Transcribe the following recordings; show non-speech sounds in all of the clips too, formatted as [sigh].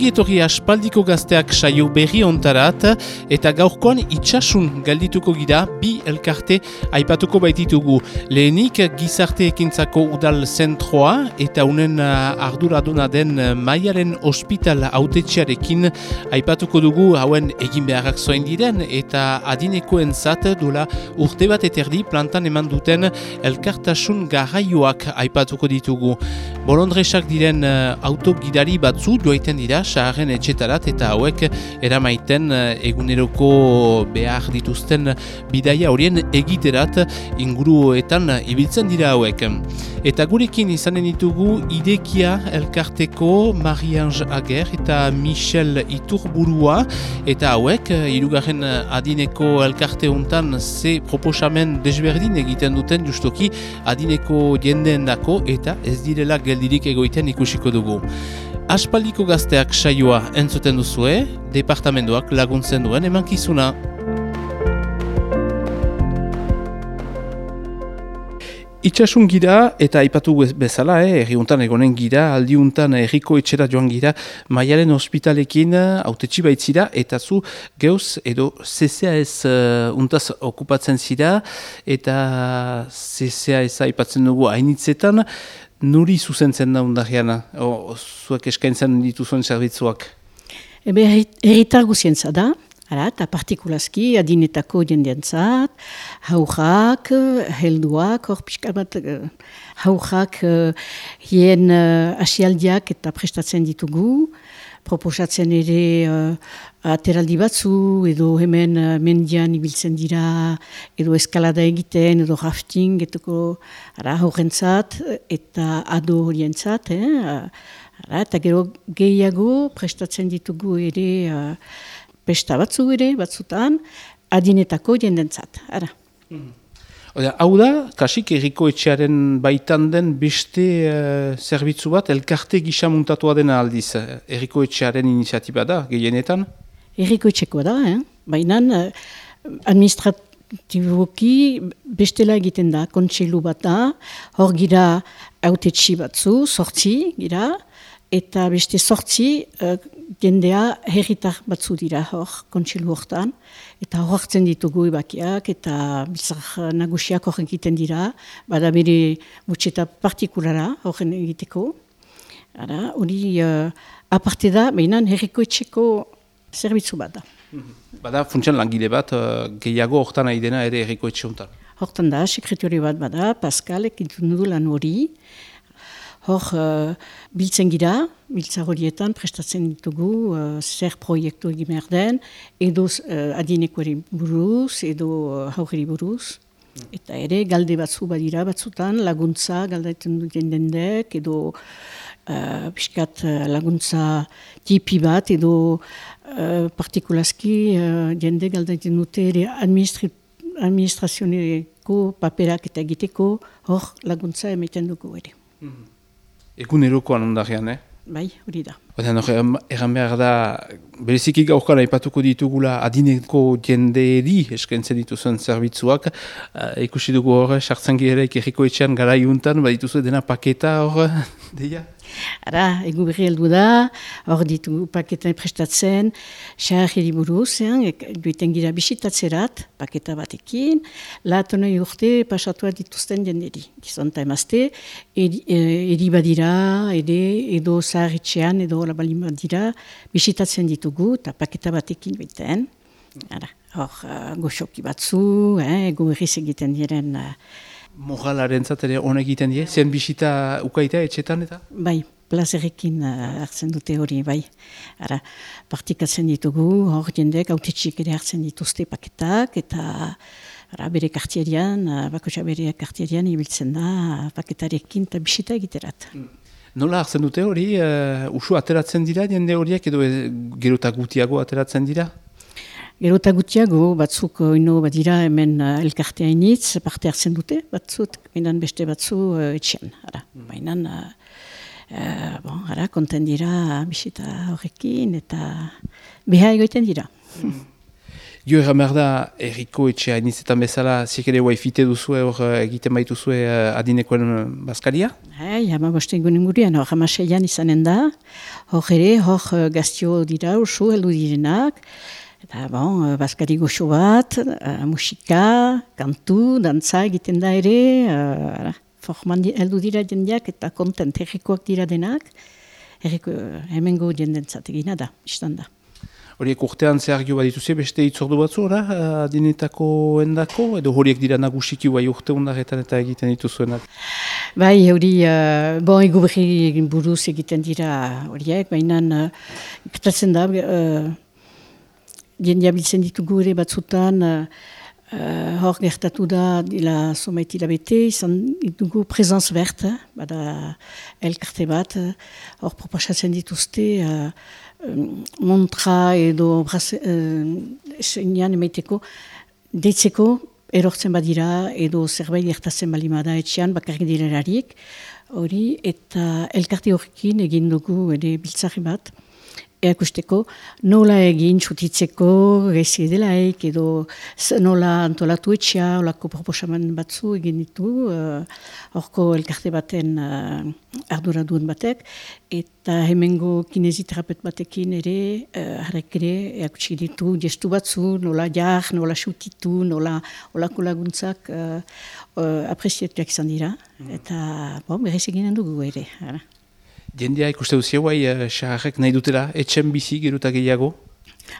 Ongi etorri aspaldiko gazteak saio berri ontarat eta gaurkoan itxasun galdituko gira bi elkarte aipatuko baititugu. Lehenik gizarte ekintzako udal zentroa eta unen uh, arduraduna den uh, maialen ospital autetxearekin aipatuko dugu hauen egin beharrak zoen diren eta adinekoen zat duela urte bat eterdi plantan eman duten elkartasun garraioak aipatuko ditugu. Bolondresak diren uh, autogidari batzu joaiten dira, saharren etxetarat eta hauek eramaiten eh, eguneroko behar dituzten bidaia horien egiterat inguruetan ibiltzen dira hauek. Eta gurekin izanen ditugu idekia elkarteko Marie-Ange Ager eta Michel Iturburua eta hauek irugarren adineko elkarte hontan ze proposamen desberdin egiten duten justoki adineko jendeen dako eta ez direla geldirik egoiten ikusiko dugu. Aspaldiko gazteak saioa entzuten duzue, departamentoak laguntzen duen emankizuna. Itxasun gira eta aipatu bezala, eh, erriuntan egonen gira, aldiuntan erriko etxera joan gira, maialen ospitalekin autetxi baitzira, eta zu geuz edo CCAS uh, untaz okupatzen zira, eta CCAS aipatzen dugu hainitzetan, nuri zuzentzen da undarriana, o, zuek eskaintzen dituzuen zerbitzuak? Ebe, erritar guzientza da, ara, eta partikulazki adinetako jendeantzat, haujak, helduak, hor pixka bat, uh, haujak uh, hien uh, asialdiak eta prestatzen ditugu, proposatzen ere uh, ateraldi batzu, edo hemen uh, mendian ibiltzen dira, edo eskalada egiten, edo rafting, etoko ara, horrentzat, eta ado horientzat, eh? ara, eta gero gehiago prestatzen ditugu ere uh, pesta batzu ere, batzutan, adinetako jendentzat. Ara. Mm Oda, hau da, kasik erriko etxearen baitan den beste uh, zerbitzu bat, elkarte gisa muntatua dena aldiz, uh, erriko etxearen iniziatiba da, gehienetan? Erriko etxeko da, eh? baina uh, administratiboki bestela egiten da, kontseilu bat da, hor gira autetxi batzu, sortzi gira, eta beste sortzi uh, jendea herritar batzu dira hor, kontsilu hortan, eta hor hartzen ditugu ebakiak, eta bizar nagusiak hor egiten dira, bada bere mutxeta partikulara horren egiteko. Ara, hori uh, aparte da, behinan herriko etxeko zerbitzu bat da. Mhm. Bada funtsian langile bat, uh, gehiago hortan nahi dena ere herriko etxe honetan? Hortan da, sekretori bat bada, Pascal, ekintu du lan hori, Hor, uh, biltzen gira, biltza horietan prestatzen ditugu uh, zer proiektu egin behar den, edo uh, adinekoari buruz, edo uh, buruz. Eta ere, galde batzu badira batzutan, laguntza galdaiten duten dendek, edo uh, piskat laguntza tipi bat, edo uh, partikulazki uh, jende galdaiten dute ere administri administrazioneko paperak eta egiteko, hor laguntza emeten dugu ere. Mhm. Egun erokoan ondarean, eh? Bai, hori da. Baina, egan behar da, bereziki gaukara aipatuko ditugula adineko jenderi eskentzen dituzuen zerbitzuak. Uh, ikusi dugu hor, sartzen girek erriko etxean gara iuntan, bat dituzu dena paketa hor, [laughs] deia? Ara, egu berri heldu da, hor ditu paketan prestatzen, xar buruz, duiten gira bisitatzerat, paketa batekin, lahatona urte pasatua dituzten jenderi. Gizonta emazte, eri, eh, eri badira, ere, edo zaharritxean, edo labalin badira, bisitatzen ditugu, eta paketa batekin biten. Ara, hor, uh, goxoki batzu, eh, egu berri egiten diren... Uh, Moralaren zatere honek egiten die, zen bisita ukaita etxetan eta? Bai, plazerekin uh, hartzen dute hori, bai. Ara, partikatzen ditugu, hor jendek, autetxik ere hartzen dituzte paketak, eta ara, bere kartierian, uh, bakotxa bere kartierian ibiltzen da, paketarekin eta bisita egiterat. Mm. Nola hartzen dute hori, uh, usu ateratzen dira jende horiek edo gerotak gutiago ateratzen dira? Gerota gutiago, batzuk ino badira hemen uh, elkartea initz, parte hartzen dute, batzuk, mainan beste batzu uh, etxean. Ara, mm. mainan, uh, uh, bon, ara, konten dira bisita horrekin eta beha egoiten dira. Mm. Jo erran behar da, erriko etxea inizetan bezala, ziek ere waifite duzu hor egiten baitu uh, adinekoen bazkaria? Hai, hama boste egunen gurian, hor hamaseian izanen da, hor ere, hor gaztio dira ursu heldu direnak, eta bon, bazkari goxo bat, musika, kantu, dantza egiten da ere, uh, forman heldu dira jendeak eta kontent errikoak dira denak, erriko hemengo jendentzat egina da, izan da. Horiek urtean zehar jo badituzi beste itzordu batzu, ora, adinetako endako, edo horiek dira nagusiki bai urte undaretan eta egiten dituzuenak? Bai, hori, uh, bon, egu buruz egiten dira horiek, baina uh, da, uh, jendea biltzen ditugu ere batzutan, Uh, hor gertatu da dila somait hilabete, izan dugu prezantz bert, bada elkarte bat, hor proposatzen dituzte, montra edo esenian uh, emeiteko, deitzeko erortzen badira edo zerbait gertatzen balimada etxean bakarrik direrarik, hori eta elkarte horrekin egin dugu ere biltzari bat, eakusteko nola egin txutitzeko gezi edelaik edo nola antolatu etxea, olako proposamen batzu egin ditu, horko uh, elkarte baten uh, ardura duen batek, eta hemengo kineziterapet batekin ere, uh, harrek ere, eakutsi ditu gestu batzu, nola jar, nola xutitu, nola olako laguntzak uh, uh, apreziatuak izan dira, mm. eta bon, berriz eginen dugu ere. Ara. Jendea ikuste duzio guai, uh, nahi dutela, etxen bizi geruta gehiago?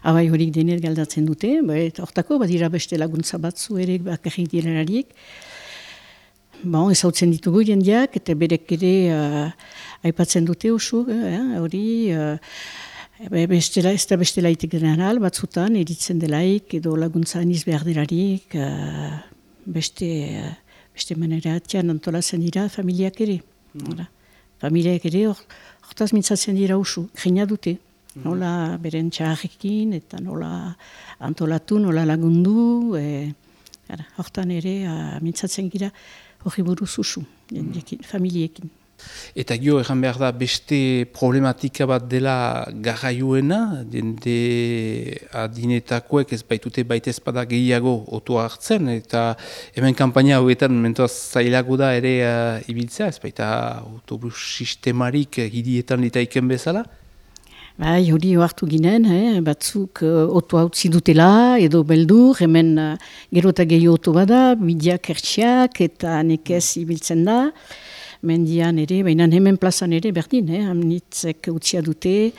Abai horik dener galdatzen dute, hortako badira beste laguntza batzu ere bakarrik direlariek. Bon, ez hau ditugu jendeak, eta berek ere uh, aipatzen dute oso, eh, hori, uh, bestela, ez da bestela itik general, batzutan, eritzen delaik, edo laguntza aniz behar delarik, uh, beste, uh, beste manera atian antolazen dira familiak ere. Mm familiak ere hortaz mintzatzen dira usu, gina dute. Mhm. Nola beren txarrekin eta nola antolatu, nola lagundu, e, hortan ere mintzatzen gira hori buruz usu, mm. familiekin. Eta gio, egan behar da, beste problematika bat dela garraioena, dende adinetakoek ez baitute baita ezpada gehiago otua hartzen, eta hemen kampaina hauetan mentoaz zailago da ere uh, ibiltzea, ez baita autobus sistemarik hirietan ditaiken bezala? Bai, hori hartu ginen, eh? batzuk uh, oto hau dutela, edo beldur, hemen uh, gero eta gehi oto bada, bidiak ertsiak eta nekez ibiltzen da mendian ere, baina hemen plazan ere berdin, eh, amnitzek utzia dute,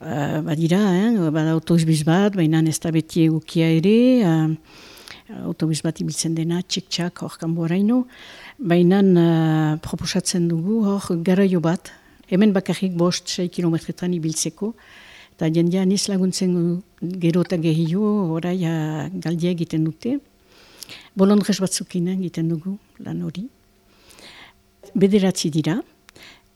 uh, badira, eh, bada autobus bat, baina ez da beti egukia ere, uh, autobus bat ibiltzen dena, txik-txak hor kanboraino, baina uh, proposatzen dugu hor garaio bat, hemen bakarrik bost, sei kilometretan ibiltzeko, eta jendea niz laguntzen gero eta gehio, orai galdia egiten dute, bolondrez batzukin egiten dugu lan hori bederatzi dira,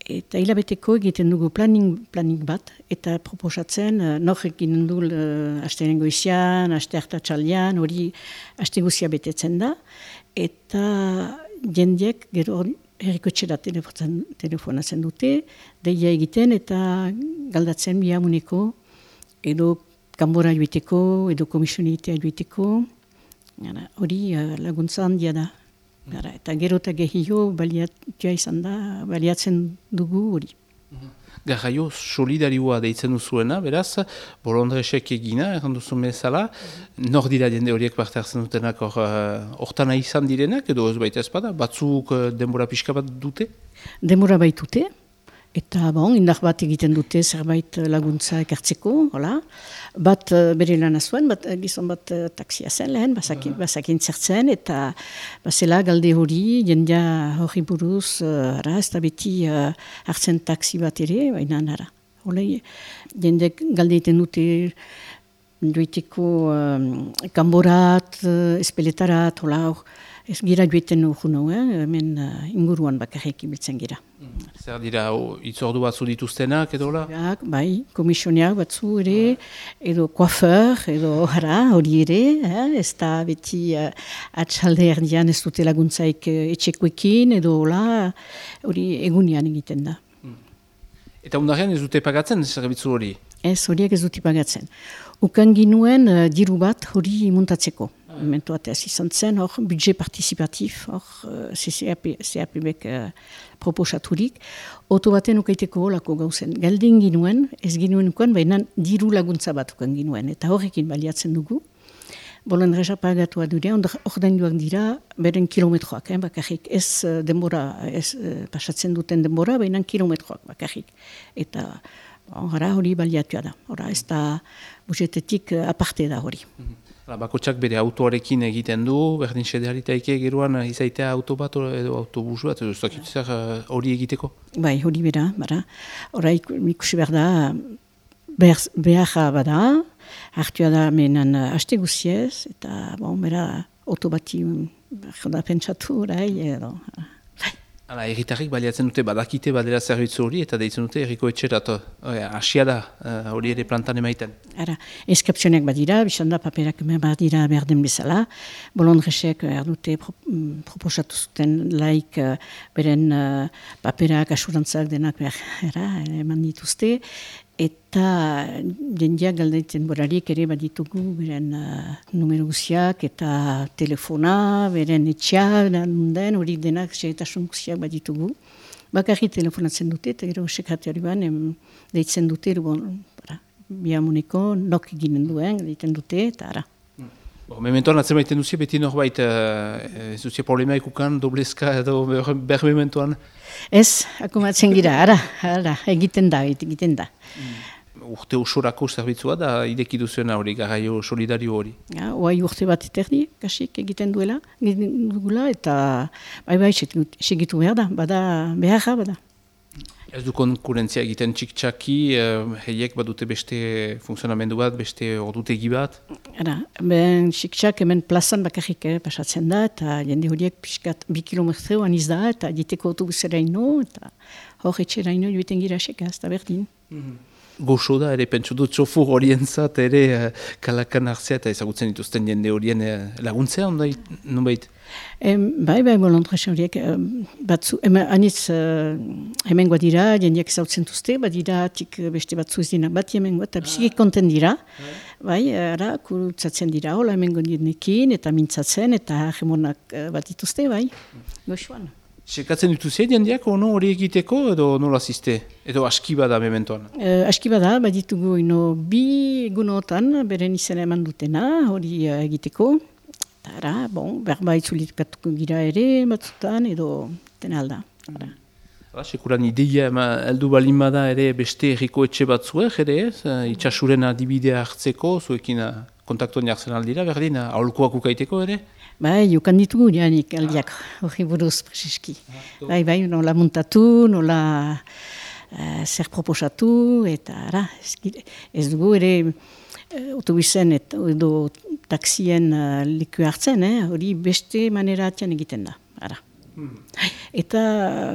eta hilabeteko egiten dugu planning, planning bat, eta proposatzen, uh, nor egin du uh, aste nengoizian, aste hartatxaldean, hori aste guzia betetzen da, eta jendiek gero herriko txera telefonatzen dute, deia egiten eta galdatzen bihamuneko, edo kanbora joiteko, edo komisionitea joiteko, hori uh, laguntza handia da. Gara, eta gero eta gehio baliatua izan da, baliatzen dugu hori. Garraio solidarioa deitzen duzuena, beraz, bolondresek egina, erran duzu mezala, nor dira jende horiek parte hartzen dutenak hortan uh, izan direnak, edo ez baita ezpada, batzuk uh, denbora pixka bat dute? Denbora baitute, Eta bon, indar bat egiten dute zerbait laguntza ekartzeko, hola. Bat uh, bere lan azuen, bat uh, gizon bat taksia zen lehen, basakin, basakin zertzen, eta basela galde hori, jendea hori buruz, ara, ez da beti uh, hartzen taksi bat ere, baina nara. Hola, jende galde egiten dute duiteko um, kamborat, uh, espeletarat, hola, Ez gira joiten urgun hau, eh? hemen uh, inguruan bakarrik ibiltzen gira. Mm. Zer dira, itzordu batzu dituztenak edo la? bai, komisioniak batzu ere, edo koafer, edo hara, hori ere, eh? ez da beti uh, atxalde erdian ez dute laguntzaik uh, etxekoekin, edo la, hori egunian egiten da. Eta undarrean ez dute pagatzen zerbitzu hori? Ez, horiek ez dute pagatzen. Ukan ginuen uh, diru bat hori muntatzeko. Ah. Mentu ez izan zen, hor, budget participatif, hor, uh, CAP-bek uh, proposaturik. Oto baten ukaiteko holako gauzen. Galdin ginuen, ez ginuen ukan, baina diru laguntza bat ukan ginuen. Eta horrekin baliatzen dugu. Bolen reza pagatu adure, ordein duak dira, beren kilometroak, eh, bakarrik. Ez uh, denbora, ez uh, pasatzen duten denbora, baina kilometroak bakarrik. Eta hori baliatua da. Hora, ez da buzetetik uh, aparte da hori. Mm -hmm. Bakotxak bere autoarekin egiten du, berdin sedearitaike geruan izaitea auto bat edo autobus bat, edo zakituzak hori egiteko? Bai, hori bera, bara. Hora ikusi behar da, behar bada, hartua da menan haste guziez, eta bon, bera otobati um, joda pentsatu, rai, edo. Hala, erritarrik baliatzen dute badakite badera zerbitzu hori eta deitzen dute erriko etxerat hasia da uh, hori ere plantan emaiten. Ara, eskapzionek badira, bizan da paperak badira behar den bezala. Bolondresek erdute pro, proposatu zuten laik uh, beren uh, paperak asurantzak denak behar eman dituzte eta jendeak galdaitzen borarik ere baditugu beren uh, numero guziak eta telefona, beren etxea, den hori denak segetasun guziak baditugu. Bakarri telefonatzen dute eta gero sekretarri ban deitzen dute, bon, biamuneko, nok eginen duen, deiten dute eta ara. Bon, mementoan atzen baiten duzia, beti norbait, uh, ez duzia problema ikukan, doblezka edo [laughs] behar mementoan? Ez, akumatzen gira, ara, ara, egiten da, egiten da. Mm. Urte usurako zerbitzua da ideki duzuena hori, garaio solidario hori? Ja, oai urte bat eterdi, kasik egiten duela, egiten dugula, eta bai bai, segitu behar da, bada beharra, bada. Ez du konkurentzia egiten txik-txaki, uh, heiek badute beste funtzionamendu bat, beste ordutegi bat? Ara, ben txik-txak hemen plazan bakarrik eh, pasatzen da, eta jende horiek pixkat bi kilometreo aniz da, eta diteko autobusera ino, eta hor etxera ino joiten gira seka, ez da berdin. Mm -hmm goxo da, ere pentsu dut txofur horien ere uh, kalakan hartzea eta ezagutzen dituzten jende horien uh, laguntzea, non bait? bai, bai, bolontresa horiek, batzu, hemen, aniz, uh, hemen dira, jendeak zautzen duzte, badira, tik beste batzu ez dina bat, hemen eta biziki konten dira, bai, ara, kurutzatzen dira, hola hemen gondienekin, eta mintzatzen, eta hemonak uh, bat dituzte, bai, goxoan. Sekatzen dituzi jendeak ono hori egiteko edo nola ziste? Edo aski bada mementoan? Uh, aski bada, baditugu ino bi egunotan beren izan eman dutena hori uh, egiteko. Tara, bon, berba itzulitkatuko gira ere batzutan edo tena alda. Hala, sekuran ideia ema eldu balin bada ere beste erriko etxe batzuek ere ez? Uh, itxasuren adibidea hartzeko, zuekin uh, kontaktuan jartzen aldira, berdin, uh, aholkoak ukaiteko ere? Bai, jokan ditugu janik aldiak, hori buruz preziski. Bai, bai, nola muntatu, nola uh, zer proposatu, eta ara, ez dugu ere autobusen edo taksien uh, liku hartzen, eh, hori beste manera atian egiten da, ara. Hmm. Eta,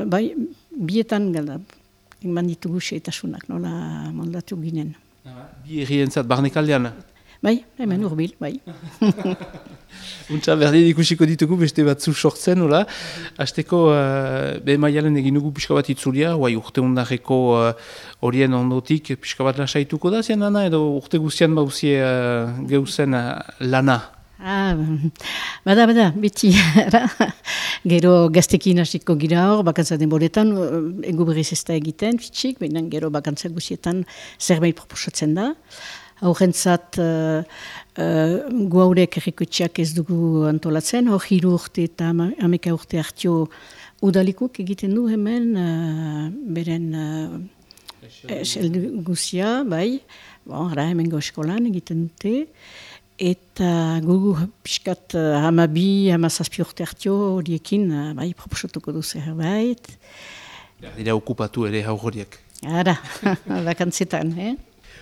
bai, bietan gala, eman ditugu seetasunak, nola moldatu ginen. Bi errientzat, barnekaldean? Bai, hemen urbil, bai. [laughs] Untsa berdin ikusiko ditugu beste batzu sortzen, nola? Azteko, uh, be maialen egin dugu pixka bat itzulia, guai urte undarreko uh, horien ondotik pixka bat lasaituko da zian lana, edo urte guztian bauzie uh, geuzen uh, lana? Ah, [laughs] bada, bada, beti, [laughs] gero gaztekin hasiko gira hor, bakantza denboretan, egu berriz ez da egiten, fitxik, baina gero bakantza guztietan zerbait proposatzen da aurrentzat uh, uh, guaurek errikotxeak ez dugu antolatzen, hor hiru urte eta ameka urte hartio udalikuk egiten du hemen uh, beren uh, guzia, bai, bon, ara hemen eskolan egiten dute, eta gugu piskat uh, hamabi, hamazazpi urte hartio horiekin, uh, bai, proposatuko du zerbait. Dira okupatu ere haugoriak. Ara, [laughs] bakantzetan, eh?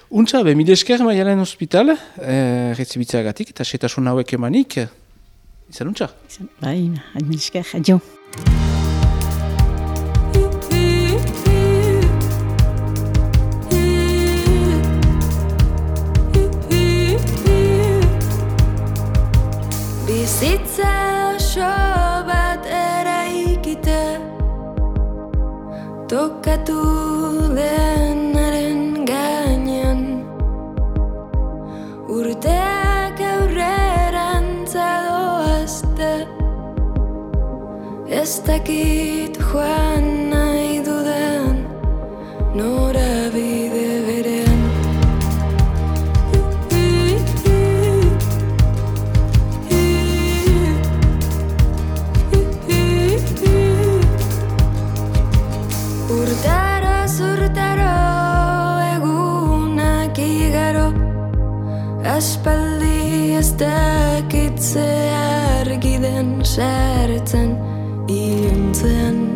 Untza, be, mile esker maialen hospital, eh, gatik, eta setasun hauek emanik. Izan untza? Bai, mile esker, adio. Bizitza oso bat eraikite Tokatu dakit joan nahi dudan nora bide berean. Urtaro zurtaro egunak igaro aspaldi ez dakit ze argi den sartzen. 一人醉烟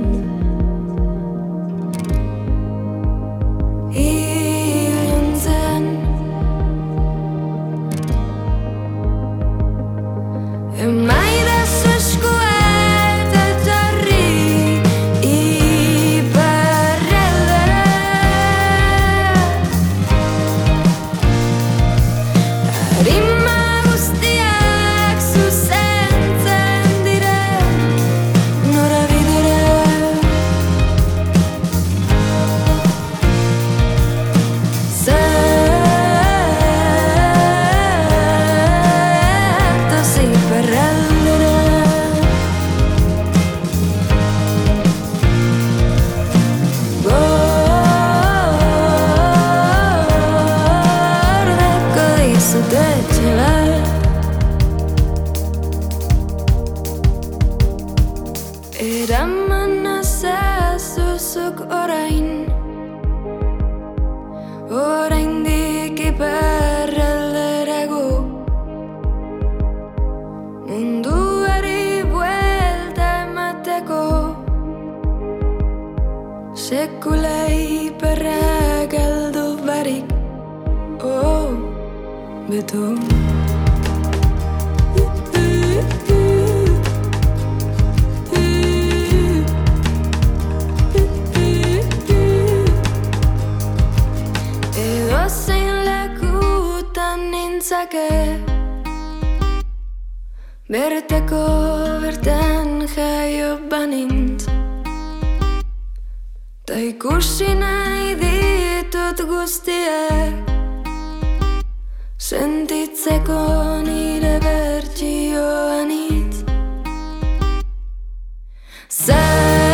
Ta ikusi nahi ditut guztiak Sentitzeko nire bertxioan hitz Zatoz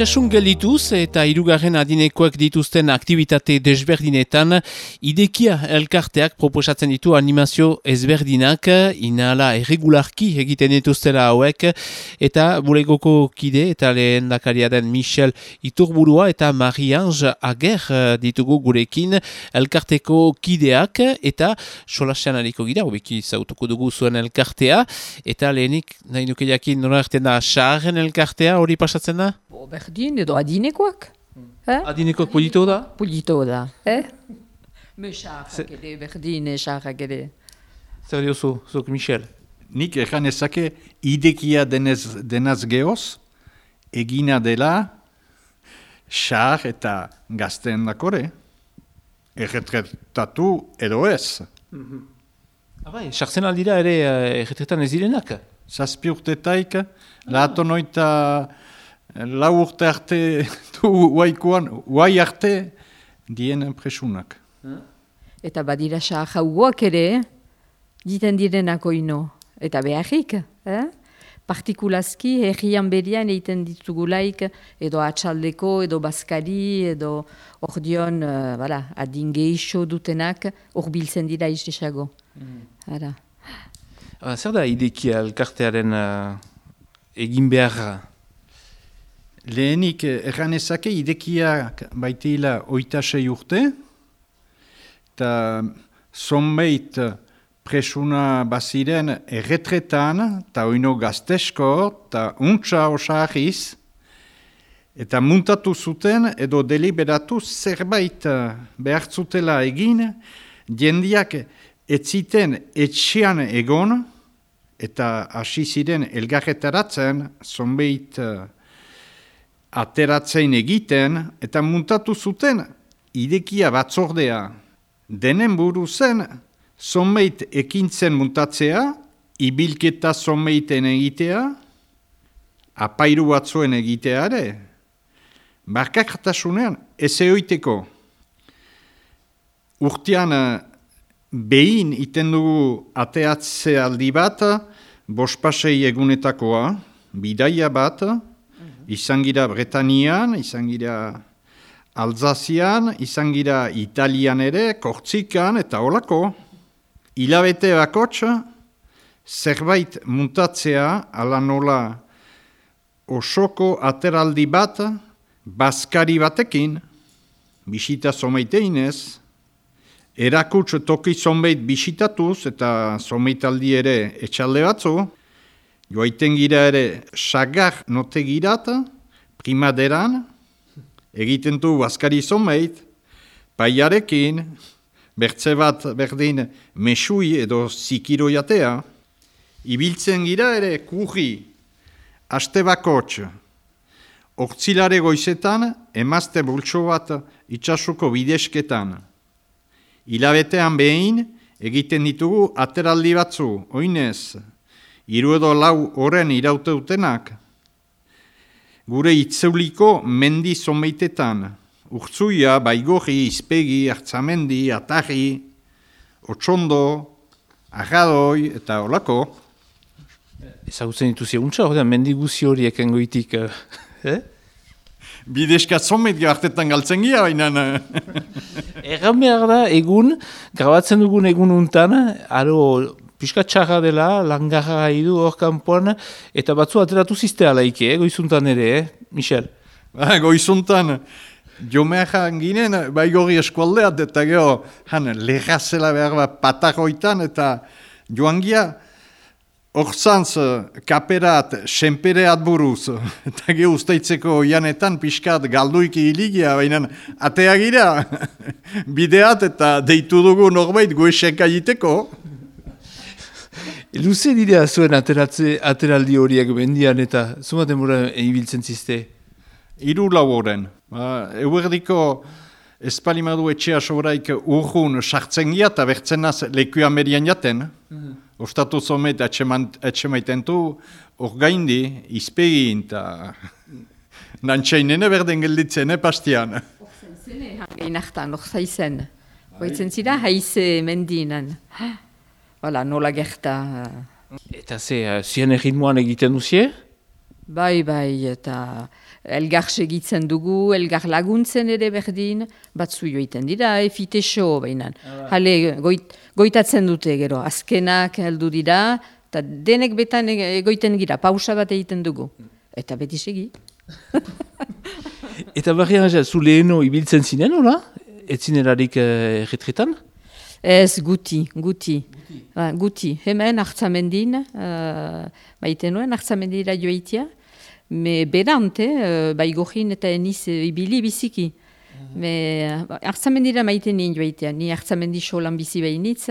Itxasun geldituz eta hirugarren adinekoak dituzten aktivitate desberdinetan, idekia elkarteak proposatzen ditu animazio ezberdinak, inala erregularki egiten dituztela hauek, eta bulegoko kide eta lehen den Michel Iturburua eta Marie-Ange Ager eh, ditugu gurekin elkarteko kideak, eta solasean aliko gira, hobeki zautuko dugu zuen elkartea, eta lehenik nahi nuke jakin nora erten da elkartea hori pasatzen da? Berdin edo adinekoak. Eh? Adinekoak polito da? Polito da. Eh? Me Se- xarrak ere, berdin xarrak ere. Zer diozu, zuk Michel? Nik egan ezake idekia denez, denaz geoz, egina dela, xar eta gazten dakore, erretretatu edo ez. Abai, sartzen aldira ere uh, erretretan ez direnak? Zazpi urtetaik, lahato noita lau urte arte, [laughs] du uaikoan, uai arte, dien presunak. Eta badira xar hauak ere, diten direnak oino. Eta beharrik, eh? Partikulazki, herrian berian egiten ditugulaik, edo atxaldeko, edo baskari, edo ordion, uh, bala, adin geixo dutenak, hor biltzen dira istesago. Hala. Uh, zer da idekia elkartearen uh, egin beharra? Lehenik eh, erran ezake idekiak baiteila oita sei urte, eta zonbeit presuna baziren erretretan, eta oino gaztesko, eta untsa osahiz, eta muntatu zuten edo deliberatu zerbait eh, behartzutela egin, jendiak etziten etxean egon, eta hasi ziren elgarretaratzen, zonbeit uh, ateratzen egiten, eta muntatu zuten idekia batzordea. Denen buru zen, zonbeit ekintzen muntatzea, ibilketa zonbeiten egitea, apairu batzuen egitea ere, barkakartasunean ez eoiteko. Urtean behin iten dugu ateatze aldi bat, bospasei egunetakoa, bidaia bat, izan gira Bretanian, izan gira Alzazian, izan gira Italian ere, Kortzikan eta olako. Ilabete bakotx, zerbait muntatzea, ala nola osoko ateraldi bat, Baskari batekin, bisita someiteinez, erakuts toki zonbeit bisitatuz eta zomeitaldi ere etxalde batzu, joaiten gira ere sagar note girat, primaderan, egiten du Baskari zonbeit, paiarekin, bertze bat berdin mesui edo zikiro jatea, ibiltzen gira ere kurri, aste bakotx, Ortzilare goizetan, emazte bultso bat itxasuko bidesketan. Ilabetean behin, egiten ditugu ateraldi batzu, oinez, hiru edo lau horren iraute dutenak. Gure itzeuliko mendi zomeitetan, urtzuia, baigorri, izpegi, hartzamendi, atarri, otsondo, ahadoi eta olako. Ezagutzen dituzi untsa, ordean, mendi guzi horiek engoitik, eh? Bideska zomet hartetan galtzen gira, baina... Erran behar da, egun, grabatzen dugun egun untan, aro, pixka txarra dela, langarra idu hor kanpoan, eta batzu ateratu ziste alaike, eh, goizuntan ere, eh, Michel? Ba, [laughs] goizuntan, jo mehan ginen, bai gori eskualdeat, eta geho, han, lehazela behar bat patagoitan, eta joan gira, Horzantz, kaperat, senpereat buruz, [laughs] eta ge usteitzeko janetan pixkat galduiki hiligia, baina atea gira, [laughs] bideat eta deitu dugu norbait goeseka egiteko. Luze dira zuen ateratze, ateraldi horiek bendian eta zumaten mura ibiltzen ziste? Iru lau horren. Ba, Eguerdiko espalimadu etxea sobraik urjun sartzen gira eta bertzen naz leku amerian jaten. Mhm. Ostatu zomet etxemaiten du, hor gaindi, izpegin, eta [laughs] nantxainene berden gelditzen, eh, pastian. Horzen zene, hangein hartan, hor zaizen. Hoitzen zira, haize mendinan. Hala, nola gerta. Eta ze, zien egitmoan egiten duzie? Bai, bai, eta elgar segitzen dugu, elgar laguntzen ere berdin, batzu joiten dira, efite so, behinan. Hale, goit, goitatzen dute gero, azkenak heldu dira, eta denek betan egoiten gira, pausa bat egiten dugu. Eta beti segi. [laughs] eta barrian, zu leheno ibiltzen zinen, hola? Ez zinerarik uh, erretretan? Ez, guti, guti. Guti, ba, guti. hemen hartzamendin, uh, maiten nuen hartzamendira joitia, me berante, uh, bai gohin eta eniz uh, ibili biziki. Me hartzamendira maiten nien joaitea, ni hartzamendi solan bizi behinitz.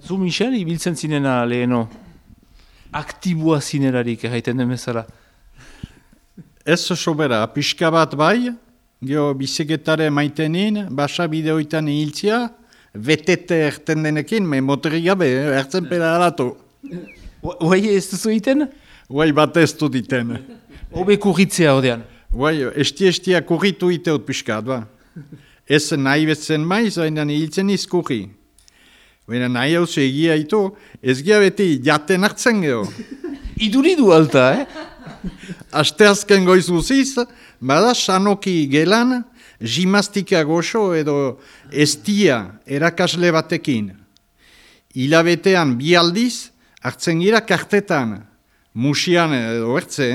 Zu, Michel, ibiltzen zinena leheno? Aktibua zinerarik, erraiten den bezala? Ez sobera, pixka bat bai, geho biziketare maitenin, basa bideoitan hiltzia, vetete erten denekin, me moteri gabe, eh, ertzen pera alatu. Uai ez duzu iten? Uai bat ez du diten. Obe kurritzea odean. Uai, esti-estia kurritu iteot piskat, ba. Ez nahi betzen maiz, baina hiltzen izkurri. Baina nahi hau egia ito, ez gira beti jaten hartzen geho. Iduridu alta, eh? Aste azken goiz guziz, bada sanoki gelan, jimastika goxo edo estia erakasle batekin. Ilabetean bi aldiz, hartzen gira kartetan, musian edo ertze,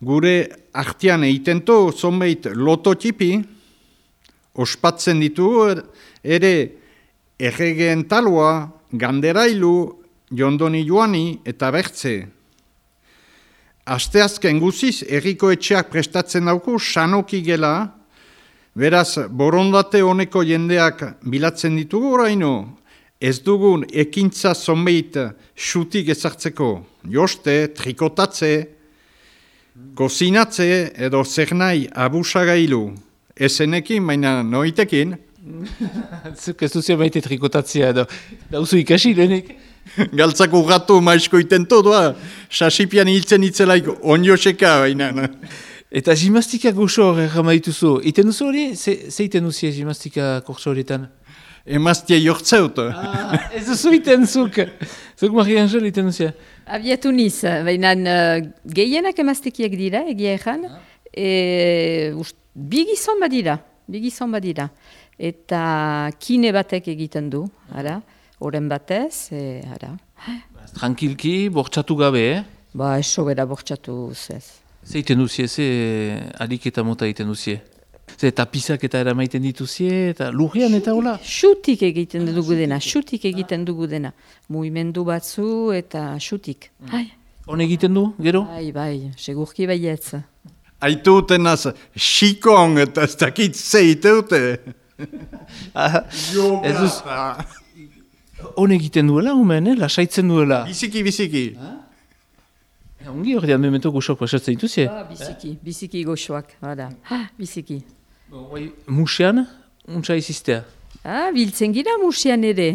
gure artian eitento zonbait lototipi, ospatzen ditu ere erregeen talua, ganderailu, jondoni joani eta bertze. Asteazken guziz, erriko etxeak prestatzen dauku, sanoki gela, beraz, borondate honeko jendeak bilatzen ditugu oraino, ez dugun ekintza zonbeit xutik ezartzeko, joste, trikotatze, kozinatze edo zer nahi abusagailu, ezenekin, baina noitekin, [laughs] Zuk ez duzio baite trikotatzea edo. Dauzu ikasi lehenik. Galtzak urratu maisko iten todua, sasipian hiltzen itzelaik onjoseka baina. Eta gimnastika goxo hor errama dituzu. Iten duzu hori? Ze, ze iten duzu gimnastika korso horietan? Emaztia jortzeut. Ah, ez duzu iten zuk. Zuk Marie Angel iten duzu. Abiatu niz, baina uh, gehienak emaztekiak dira, egia ezan, e, ust, bi gizon badira, bi gizon badira. Eta kine batek egiten du, ara, oren batez, e, ara. Tranquilki, bortxatu gabe, eh? Ba, eso bera bortxatu zez. Ze iten duzie, ze alik eta mota iten duzie? Ze tapizak eta eramaiten dituzie, eta lurrian eta hola? Xutik egiten dugu dena, xutik egiten dugu dena. Muimendu batzu eta xutik. Hai, Hon egiten du, gero? bai, bai, segurki baietz. Aitu utenaz, xikon eta ez dakit zeite dute. [laughs] Ah, ez hon egiten duela, umen, eh? lasaitzen duela. Biziki, biziki. Ongi hori da memento goxok pasatzen dituzie. Ba, biziki, biziki goxoak, bada. Ha, biziki. Musean, untsa iziztea. Ah, biltzen gira musian ere.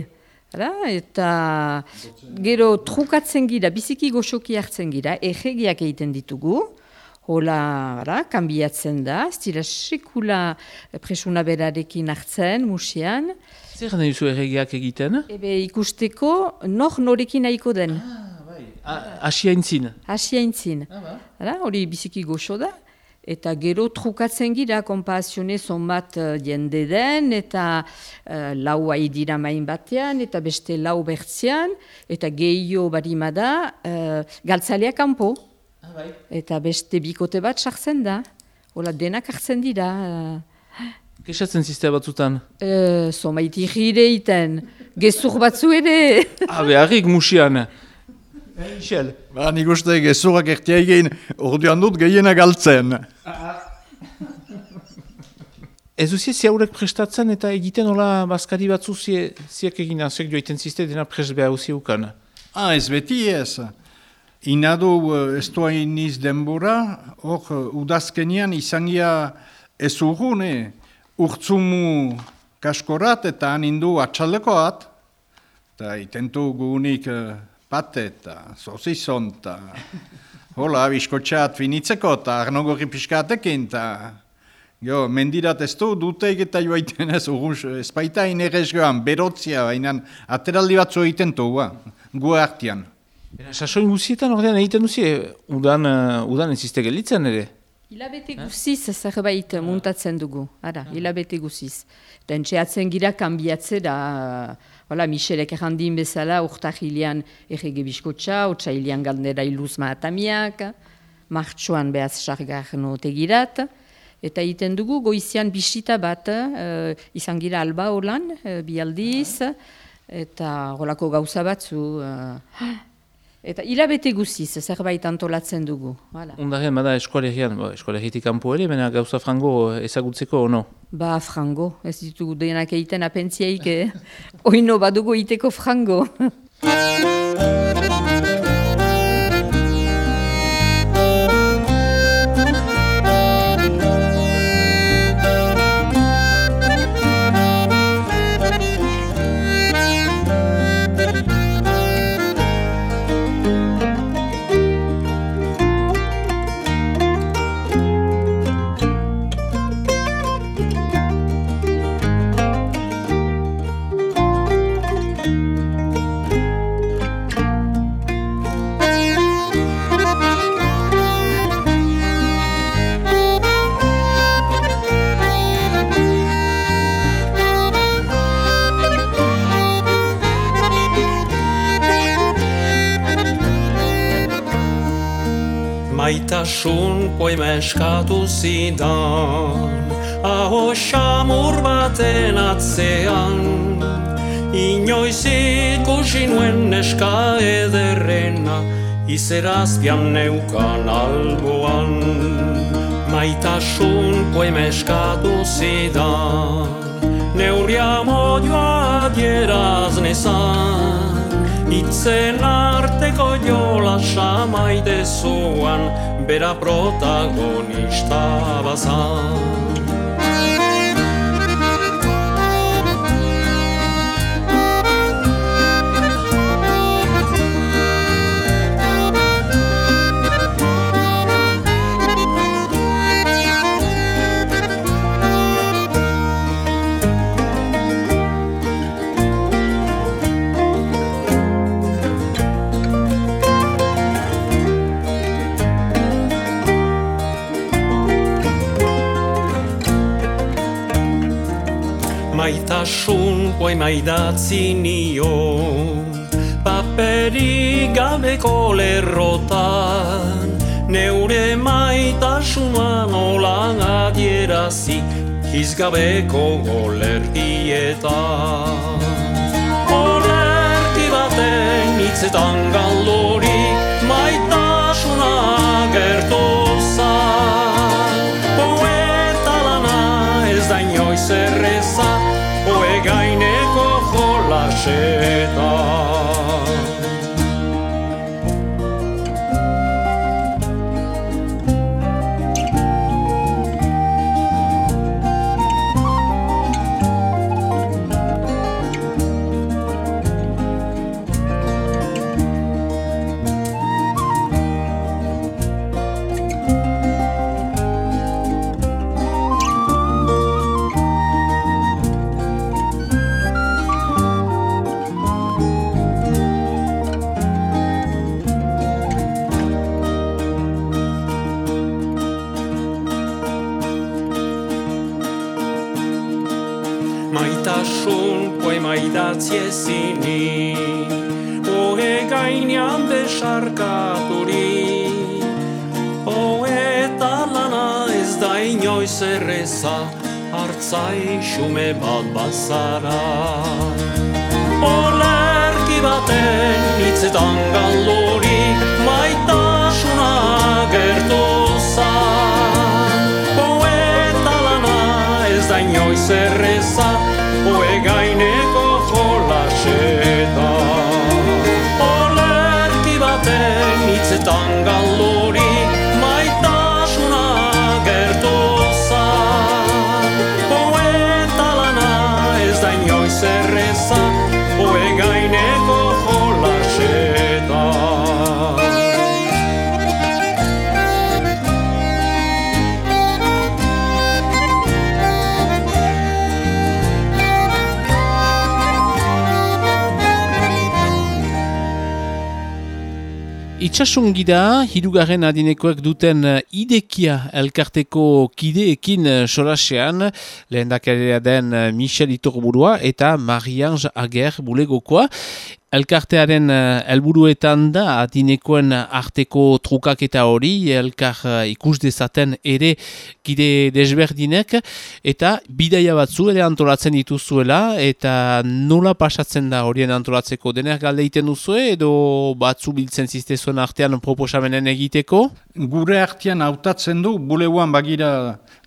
Hala, eta gero trukatzen gira, biziki goxoki hartzen gira, egegiak egiten ditugu. Hola, ara, kanbiatzen da, ez dira sekula presuna berarekin hartzen musian. Zer nahi duzu erregeak egiten? Ebe ikusteko nor norekin nahiko den. Asia intzin. Hasi aintzin. Hala, hori biziki goxo da. Eta gero trukatzen gira, kompazione zonbat uh, jende den, eta uh, lau dira main batean, eta beste lau bertzean, eta gehiago barimada, uh, galtzalea kanpo. Eta beste bikote bat sartzen da. Hola, denak hartzen dira. Uh, Kesatzen ziztea batzutan. uh, Zomait irrire iten, gezur batzu ere. [laughs] Ah, beharrik musian. Michel. Ba, nik uste gezurrak ertia egin, orduan dut gehiena galtzen. [laughs] Ez duzie ziaurek prestatzen eta egiten hola bazkari batzu zie, ziak egin azuek joiten zizte dena prest behar ukan. Ah, ez beti ez. Inadu uh, ez doa iniz denbora, hor uh, udazkenian izangia ez urrune, urtzumu kaskorat eta anindu atxaldekoat, eta itentu gugunik uh, pate eta sosizon eta [laughs] hola, biskotxat finitzeko eta arnogorri pixkatekin eta Jo, mendirat ez du, duteik eta joaiten ez, urrun, ez baita inerrez joan, berotzia, baina ateraldi batzu egiten toa, gu hartian. Sasoin guzietan ordean egiten duzie, udan, uh, udan ez izte gelitzen ere. Hilabete guziz zerbait muntatzen dugu, ara, hilabete guziz. Eta entxeatzen gira kanbiatzera, Hala, Michelek errandin bezala, urtahilean errege biskotxa, otsailean galdera iluz maatamiak, martxoan behaz sargar notegirat, eta egiten dugu goizian bisita bat, uh, izan gira alba holan, uh, bi aldiz, eta holako gauza batzu. Uh, eta hilabete guziz, zerbait antolatzen dugu. Hala. Undaren, bada eskolegian, eskolegitik kanpo ere, baina gauza frango ezagutzeko, ono? Ba, frango, ez ditugu denak egiten apentziaik, eh? [laughs] oino badugu iteko frango. [laughs] Eskatu zidan Aho xamur baten atzean Inoiz ikusi nuen neska ederrena Izerazpian neukan alboan. Maitasun poema eskatu zidan Neuria modioa dieraz nezan Itzen arteko jola maite zuan Bera protagonista bazan poema idatzi nio Paperi gabeko lerrotan Neure maitasuna nola adierazi Hizgabeko golertietan Olerti baten hitzetan galdori idatzi ezini Ohe gainean besarkaturi. Poeta lana ez da inoiz erreza Hartzai xume bat bazara. Olerki baten hitzetan galdori Itxasun gida, hirugarren adinekoek duten eh, idekia elkarteko kideekin eh, solasean, lehen den eh, Michel Iturburua eta Marie-Ange Ager bulegokoa. Elkartearen eh, helburuetan da adinekoen arteko trukaketa hori, elkar eh, ikus dezaten ere kide desberdinek, eta bidaia batzu ere antolatzen dituzuela, eta nola pasatzen da horien antolatzeko dener galde egiten duzue, edo batzu biltzen ziztezuen artean proposamenen egiteko? Gure artean hautatzen du, buleuan bagira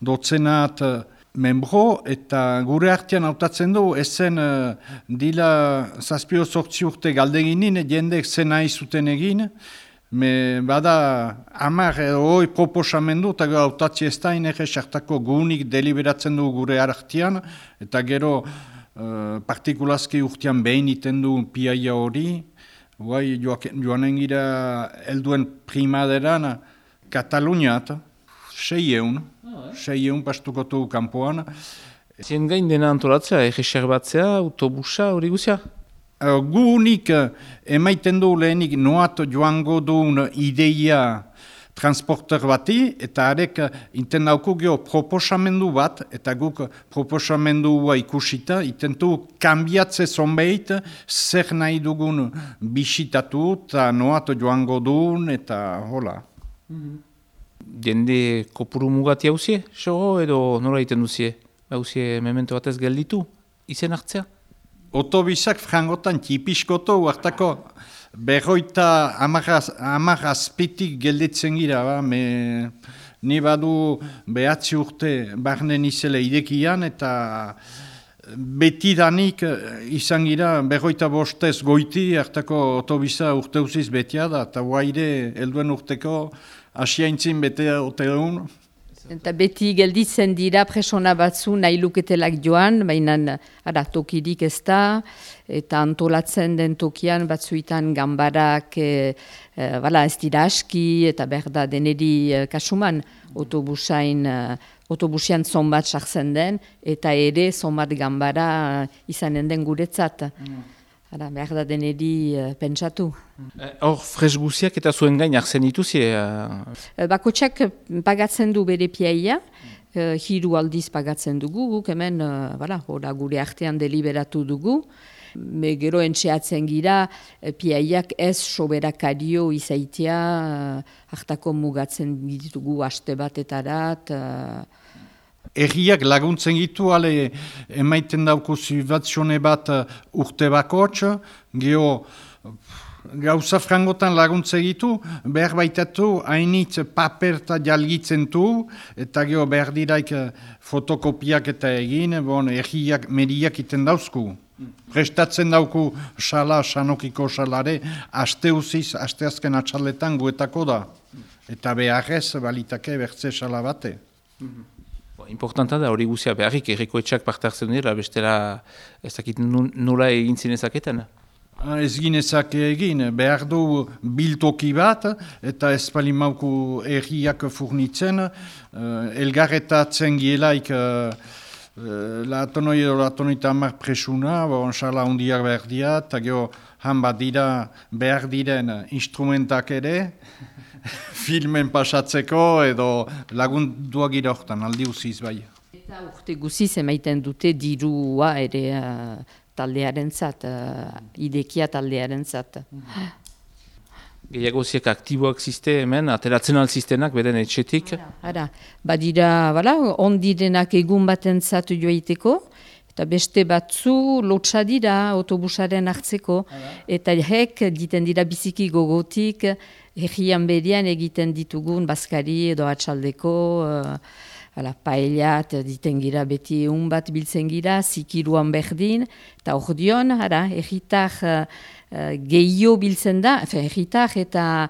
dotzenat eh, membro, eta gure artean hautatzen du, ezen uh, dila zazpio sortzi urte galdeginin, jendek zen nahi zuten egin, me bada amar edo hoi proposamendu, eta hautatzi ez da inege sartako guunik deliberatzen du gure artean, eta gero uh, partikulazki urtean behin iten du piaia hori, Guai, joanen gira helduen primaderan Kataluniat, sei eun, sei eun pastukotu kanpoan. Zien gain dena antolatzea, egeser batzea, autobusa, hori guzia? Uh, gu unik uh, emaiten du lehenik noat joango duen ideia transporter bati, eta arek uh, inten dauku geho proposamendu bat, eta guk proposamendua ikusita, itentu kanbiatze zonbeit, zer nahi dugun bisitatu, eta noat joango duen, eta hola. Jende kopuru mugati hauzie, soho, edo nola egiten duzie? Hauzie memento batez gelditu, izen hartzea? otobizak frangotan tipiskoto hartako berroita amak azpitik gelditzen gira, ba, me, ni badu behatzi urte barnen izela idekian eta betidanik eh, izan gira berroita bostez goiti hartako otobiza urte uziz betia da eta guaire helduen urteko asiaintzin betea ote Eta beti gelditzen dira presona batzu nahi luketelak joan, baina ara, tokirik ez da, eta antolatzen den tokian batzuitan gambarak e, e, bala, ez dira aski, eta berda deneri e, kasuman autobusain, e, autobusian zonbat sartzen den, eta ere zonbat gambara izanen den guretzat. Mm. Hala, behar da denedi uh, pentsatu. Eh, hor, uh, fres guziak eta zuen gain arzen dituzi? Uh... Bakotxak pagatzen du bere piaia, uh, hiru aldiz pagatzen dugu, guk hemen, uh, bala, gure artean deliberatu dugu. Me gero entxeatzen gira, piaiak ez soberakario izaitia, uh, hartako mugatzen ditugu haste batetarat, Erriak laguntzen gitu, ale emaiten dauku zibatzione bat uh, urte bakotx, geho gauza frangotan laguntzen gitu, behar baitatu hainitz paperta jalgitzen du, eta geho behar diraik uh, fotokopiak eta egin, bon, erriak mediak iten dauzku. Prestatzen dauku sala, sanokiko salare, aste uziz, aste azken atxaletan guetako da. Eta beharrez, balitake bertze sala bate. Mm importanta da hori guzia beharrik errekoetxak parte hartzen dira, bestela ez dakit nola egin zinezaketen? Ah, ez ginezak egin, behar du biltoki bat, eta ez palimauku erriak furnitzen, uh, elgarretatzen gielaik uh, la atonoi edo la atonoita amar presuna, bon, xala hundiak behar dira, eta geho han bat dira behar diren instrumentak ere, [laughs] filmen pasatzeko edo lagunduak gira horretan, aldi uziz bai. Eta urte guziz emaiten dute dirua ere uh, taldearen zat, uh, idekia taldearen zat. Gehiago ziek aktiboak ziste hemen, ateratzen alziztenak beden etxetik? Hara, badira, bala, ondirenak egun baten zatu joaiteko, eta beste batzu lotsa dira autobusaren hartzeko, eta hek diten dira biziki gogotik, Egian berian egiten ditugun Baskari edo atxaldeko uh, ala, paellat diten gira beti egun bat biltzen gira, zikiruan berdin, eta hor dion, egitak uh, gehio biltzen da, egitak eta,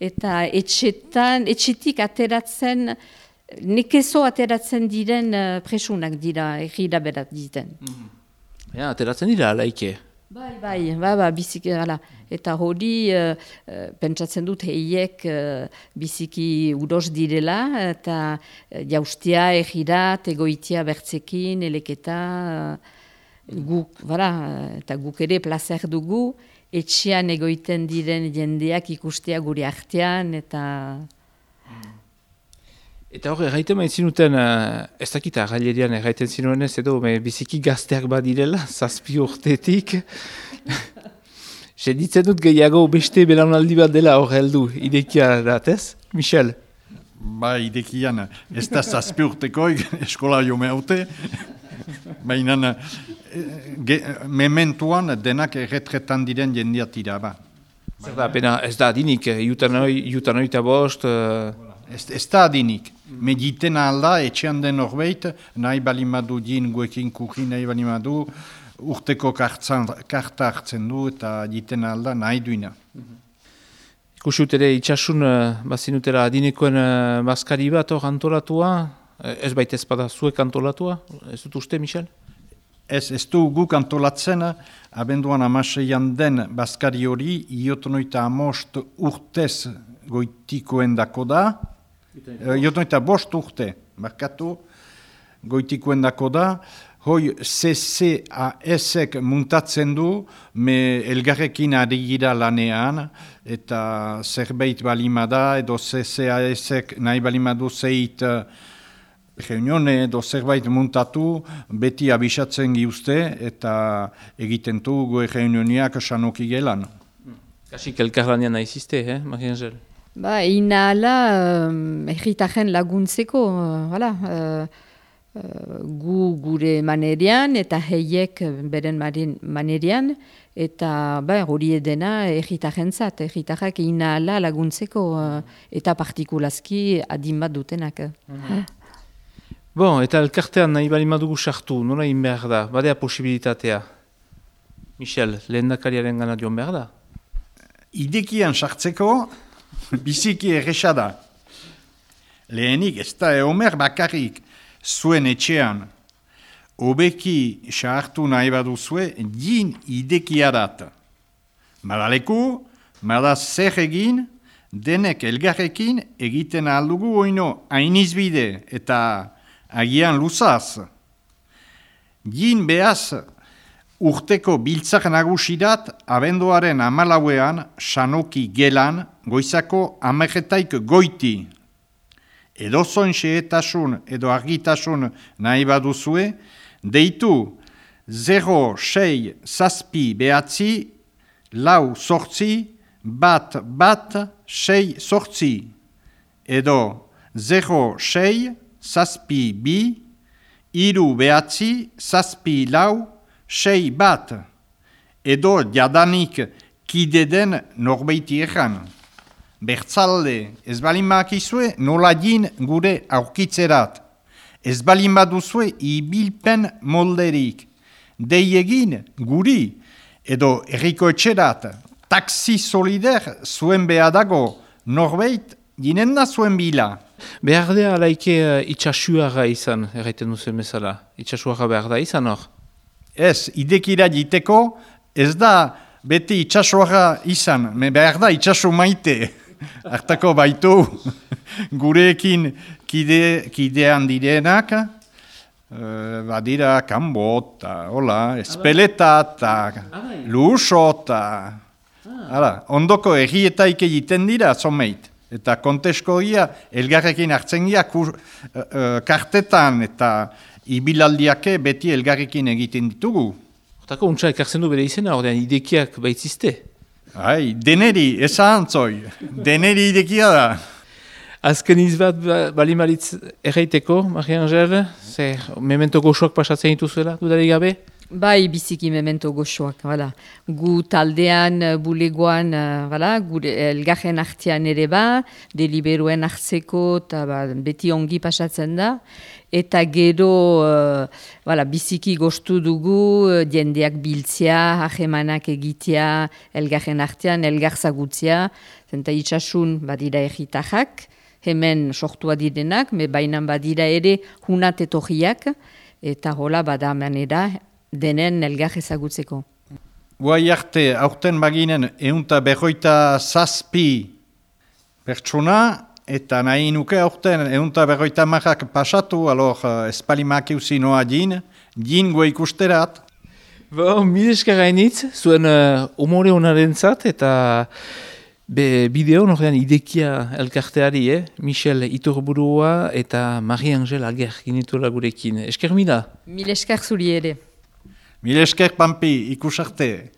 eta etxetan, etxetik ateratzen, nekezo ateratzen diren uh, presunak dira egira berat diten. Mm -hmm. Ja, ateratzen dira, laike. Bai, bai, bai, bai, biziki, hala. Eta hori, uh, pentsatzen dut, heiek uh, biziki uros direla, eta jaustia egirat, egoitia bertzekin, eleketa, uh, guk, bara, eta guk ere plazer dugu, etxean egoiten diren jendeak ikustea gure artean, eta... Eta hori, erraiten main zinuten, uh, ez dakita, gailerian erraiten zinuen ez edo, me, biziki gazteak badirela, zazpi urtetik. [laughs] ditzen dut gehiago beste belaunaldi bat dela hor heldu, idekia dat ez, Michel? Ba, idekian, ez da zazpi urteko, [laughs] eskola jo mehaute. Baina, mementuan denak erretretan diren jendiatira, ba. Zer da, pena, ez da adinik, jutanoi eta bost... Uh... Ez, ez da adinik. Mediten alda, etxean den horbeit, nahi balimadu din guekin kuki, nahi balimadu urteko karta hartzen du eta egiten alda nahi duina. Ikusut ere itxasun uh, bazinutera adinekoen uh, baskari bat hor antolatua, eh, ez baita ezpada zuek antolatua, ez dut uste, Michel? Ez, ez du guk antolatzen, abenduan amaseian den baskari hori, iotonoita amost urtez goitikoen dako da, Jotan eta bost urte, markatu, goitikoen dako da, hoi CCAS-ek muntatzen du, me elgarrekin adigira lanean, eta zerbait balimada, edo CCAS-ek nahi balimadu zeit reunione edo zerbait muntatu, beti abisatzen giuzte, eta egiten du goe reunioniak sanoki gelan. Kasik elkarlanean nahi ziste, eh, Maria Angel? Ba, ina ala, um, erritaren laguntzeko, uh, uh, gu gure manerian eta heiek beren marin- manerian eta ba, hori edena erritajentzat, erritajak ina ala laguntzeko eh, eta partikulazki adin bat dutenak. Bon, eta elkartean nahi bali madugu sartu, nola in behar da, badea posibilitatea. Michel, lehen dakariaren gana joan behar da? Idekian sartzeko, biziki erresa da. Lehenik ez da eomer bakarrik zuen etxean. Obeki sartu nahi baduzue, din idekia dat. Madaleku, mada zer egin, denek elgarrekin egiten aldugu oino hainizbide eta agian luzaz. Din behaz urteko biltzak nagusidat abenduaren amalauean sanoki gelan goizako amerretaik goiti. Edo zoin xeetasun edo argitasun nahi baduzue, deitu 0, 6, zazpi behatzi, lau sortzi, bat, bat, sei sortzi. Edo 0, 6, zazpi bi, iru behatzi, zazpi lau, sei bat. Edo jadanik kide den norbeiti ejan. Bertzalde, ez balin makizue nola din gure aurkitzerat. Ez balin baduzue ibilpen molderik. Dei egin guri edo erriko etxerat. Taxi solider zuen behadago norbeit ginen da zuen bila. Behar da alaike uh, itxasuara izan, erraiten duzen bezala. Itxasuara behar da izan hor? Ez, idekira jiteko ez da beti itxasoara izan, me behar da itxaso maite. Artako baitu gurekin kide, kidean direnak, eh, badira kanbo eta hola, espeleta eta luso eta... Hala, ondoko errietaik egiten dira, zomeit. Eta kontesko elgarrekin hartzen gira, kur, eh, eh, kartetan eta ibilaldiake beti elgarrekin egiten ditugu. Hortako untsa ekartzen du bere izena, ordean idekiak baitzizte. Ai, deneri, eza antzoi, deneri idekia da. Azken izbat ba, balimaritz erraiteko, Marie-Angel, zer memento goxoak pasatzen dituzuela, dudarik gabe? Bai, biziki memento goxoak, voilà. gu taldean, eh, bulegoan, eh, voilà, gure elgarren artean ere ba, deliberuen hartzeko, eta ba, beti ongi pasatzen da, eta gero uh, voilà, biziki gostu dugu, eh, jendeak biltzea, hagemanak egitea, elgarren artean, elgar zagutzea, zenta itxasun badira egitajak, hemen sortua direnak, me bainan badira ere hunat etorriak, eta hola bada manera denen elgar ezagutzeko. Guai arte, aurten baginen eunta berroita zazpi pertsona, eta nahi nuke aurten eunta berroita marrak pasatu, alor uh, espalimak eusi noa din, din gue ikusterat, Bo, midezka gainitz, zuen uh, umore honaren zat, eta be, bideo norrean idekia elkarteari, eh? Michel Iturburua eta Marie-Angel Ager ginituela gurekin. Esker mida? Mil esker zuri ere. Mil esker pampi ikusarte.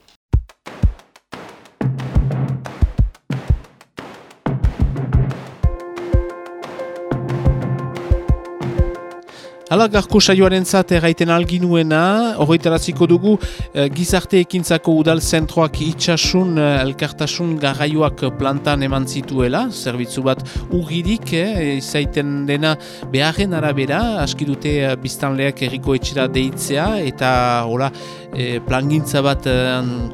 Hala, garko saioaren zat erraiten alginuena, horretaraziko dugu eh, gizarte ekintzako udal zentroak itxasun, eh, elkartasun garraioak plantan eman zituela, zerbitzu bat ugirik, eh, izaiten dena beharren arabera, aski dute eh, biztanleak erriko etxera deitzea, eta hola, eh, plangintza bat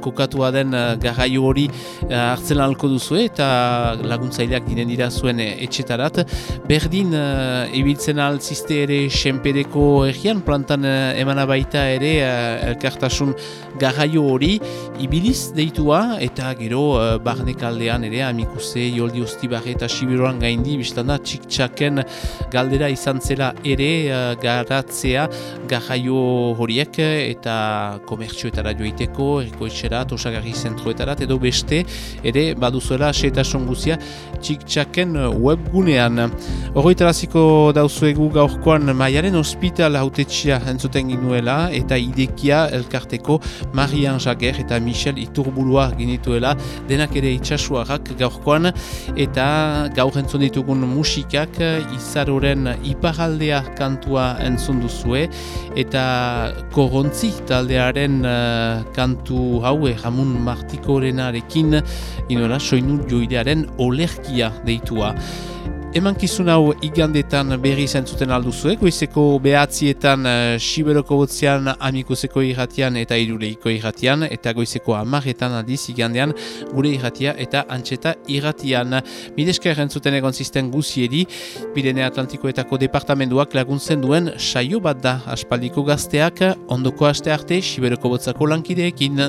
kokatua den eh, garraio hori eh, hartzen alko duzu eta laguntzaileak dinen dira zuen eh, etxetarat. Berdin ibiltzen altzizte ere senpedeko egian, plantan emana baita ere elkartasun garraio hori ibiliz deitua eta gero uh, barnek aldean ere amikuse joldi ustibarre eta sibiroan gaindi biztanda txik-txaken galdera izan zela ere garatzea garraio horiek eta komertzioetara joiteko, eriko etxerat, osagarri zentroetarat, edo beste, ere baduzuela setasun guzia txik-txaken webgunean. Horroitaraziko dauzuegu gaurkoan maiaren hospital hautetxia entzuten ginuela eta idekia elkarteko Marian Jager eta Michel Iturburua ginituela denak ere itxasuarrak gaurkoan eta gaur entzun ditugun musikak izaroren iparaldea kantua entzun duzue eta korontzi taldearen uh, kantu haue Ramon Martikorenarekin inoela soinu joidearen olerkia deitua. Eman kizun hau igandetan berri zentzuten alduzuek, goizeko behatzietan uh, Siberoko botzean amikuseko irratian eta iruleiko irratian, eta goizeko amaretan aldiz igandean gure irratia eta antxeta irratian. Mideska errentzuten egon zisten guzieri, Pirene Atlantikoetako departamenduak laguntzen duen saio bat da aspaldiko gazteak, ondoko aste arte Siberoko botzako lankideekin.